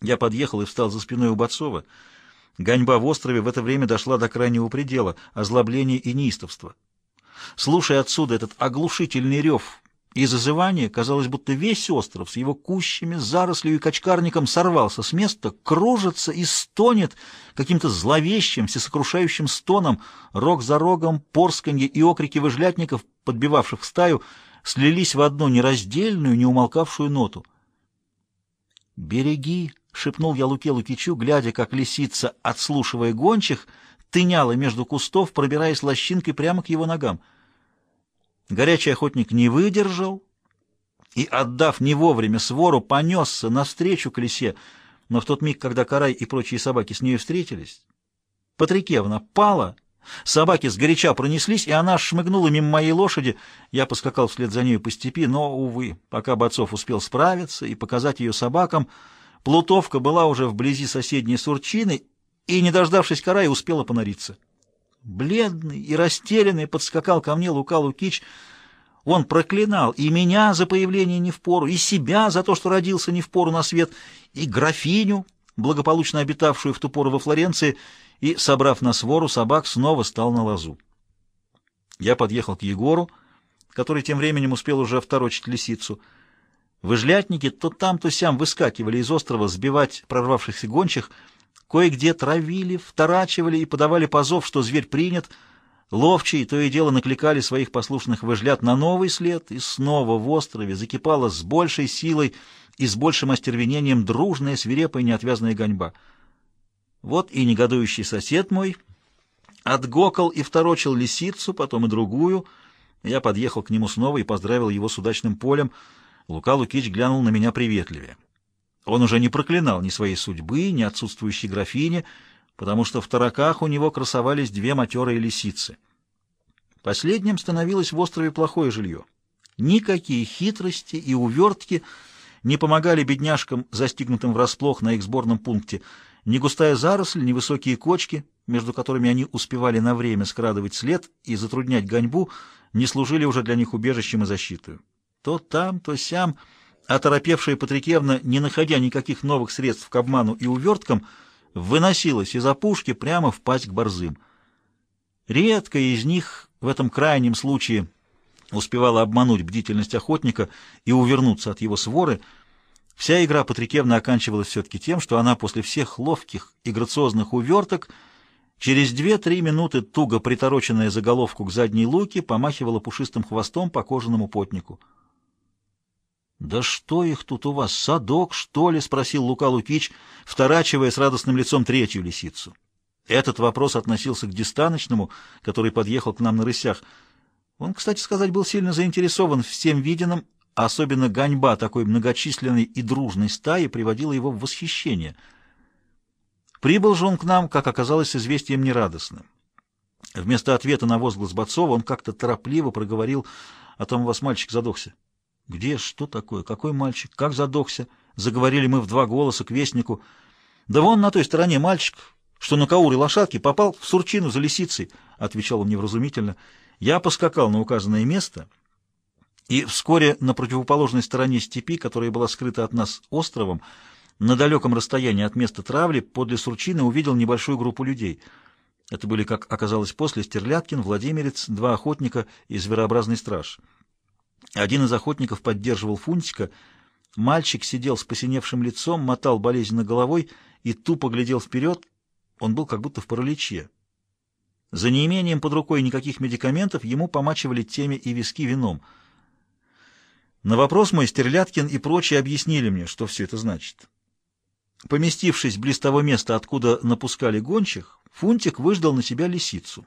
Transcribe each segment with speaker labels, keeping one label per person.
Speaker 1: Я подъехал и встал за спиной у Бацова. Гоньба в острове в это время дошла до крайнего предела, озлобления и неистовства. Слушая отсюда этот оглушительный рев и зазывание, казалось, будто весь остров с его кущами, зарослью и качкарником сорвался с места, кружится и стонет каким-то зловещим, всесокрушающим стоном, рог за рогом, порсканье и окрики выжлятников, подбивавших стаю, слились в одну нераздельную, неумолкавшую ноту. «Береги!» — шепнул я Луке Лукичу, глядя, как лисица, отслушивая гончих, тыняла между кустов, пробираясь лощинкой прямо к его ногам — Горячий охотник не выдержал и, отдав не вовремя свору, понесся навстречу к лисе, но в тот миг, когда Карай и прочие собаки с нею встретились, Патрикевна пала, собаки сгоряча пронеслись, и она шмыгнула мимо моей лошади. Я поскакал вслед за нею по степи, но, увы, пока Бацов успел справиться и показать ее собакам, Плутовка была уже вблизи соседней Сурчины и, не дождавшись Карая, успела понориться. Бледный и растерянный подскакал ко мне Лука Лукич. Он проклинал и меня за появление не в пору, и себя за то, что родился не в пору на свет, и графиню, благополучно обитавшую в ту пору во Флоренции, и, собрав на свору собак, снова стал на лазу. Я подъехал к Егору, который тем временем успел уже второчить лисицу. Выжлятники то там, то сям выскакивали из острова сбивать прорвавшихся гончих — Кое-где травили, вторачивали и подавали позов, что зверь принят. Ловчие то и дело накликали своих послушных выжлят на новый след, и снова в острове закипала с большей силой и с большим остервенением дружная, свирепая, неотвязная гоньба. Вот и негодующий сосед мой отгокал и второчил лисицу, потом и другую. Я подъехал к нему снова и поздравил его с удачным полем. Лука Лукич глянул на меня приветливее. Он уже не проклинал ни своей судьбы, ни отсутствующей графини, потому что в тараках у него красовались две матерые лисицы. Последним становилось в острове плохое жилье. Никакие хитрости и увертки не помогали бедняжкам, застигнутым врасплох на их сборном пункте. Ни густая заросль, ни высокие кочки, между которыми они успевали на время скрадывать след и затруднять гоньбу, не служили уже для них убежищем и защитой. То там, то сям... Оторопевшая Патрикевна, не находя никаких новых средств к обману и уверткам, выносилась из опушки прямо в пасть к борзым. Редко из них в этом крайнем случае успевала обмануть бдительность охотника и увернуться от его своры. Вся игра Патрикевны оканчивалась все-таки тем, что она после всех ловких и грациозных уверток через две-три минуты, туго притороченная за головку к задней луке, помахивала пушистым хвостом по кожаному потнику. «Да что их тут у вас, садок, что ли?» — спросил Лука Лукич, вторачивая с радостным лицом третью лисицу. Этот вопрос относился к дистаночному, который подъехал к нам на рысях. Он, кстати сказать, был сильно заинтересован всем виденным, а особенно гоньба такой многочисленной и дружной стаи приводила его в восхищение. Прибыл же он к нам, как оказалось, с известием нерадостным. Вместо ответа на возглас Бацова он как-то торопливо проговорил, о том у вас мальчик задохся. «Где? Что такое? Какой мальчик? Как задохся?» Заговорили мы в два голоса к вестнику. «Да вон на той стороне мальчик, что на кауре лошадки, попал в сурчину за лисицей», — отвечал он невразумительно. Я поскакал на указанное место, и вскоре на противоположной стороне степи, которая была скрыта от нас островом, на далеком расстоянии от места травли, подле сурчины увидел небольшую группу людей. Это были, как оказалось после, Стерляткин, Владимирец, два охотника и зверообразный страж. Один из охотников поддерживал Фунтика. Мальчик сидел с посиневшим лицом, мотал болезненно головой и тупо глядел вперед. Он был как будто в параличе. За неимением под рукой никаких медикаментов ему помачивали теме и виски вином. На вопрос мой Стерляткин и прочие объяснили мне, что все это значит. Поместившись близ того места, откуда напускали гончих, Фунтик выждал на себя лисицу.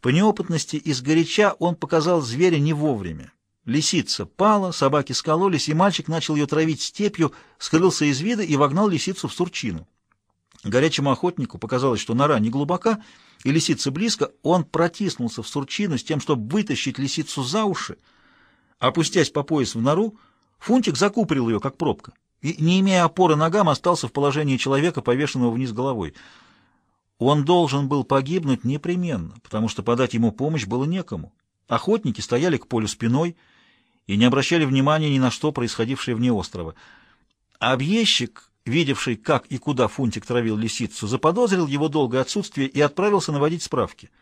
Speaker 1: По неопытности и сгоряча он показал зверя не вовремя. Лисица пала, собаки скололись, и мальчик начал ее травить степью, скрылся из вида и вогнал лисицу в сурчину. Горячему охотнику показалось, что нора не глубока, и лисица близко, он протиснулся в сурчину с тем, чтобы вытащить лисицу за уши. Опустясь по пояс в нору, Фунтик закупорил ее, как пробка, и, не имея опоры ногам, остался в положении человека, повешенного вниз головой. Он должен был погибнуть непременно, потому что подать ему помощь было некому. Охотники стояли к полю спиной и не обращали внимания ни на что, происходившее вне острова. Объездчик, видевший, как и куда Фунтик травил лисицу, заподозрил его долгое отсутствие и отправился наводить справки —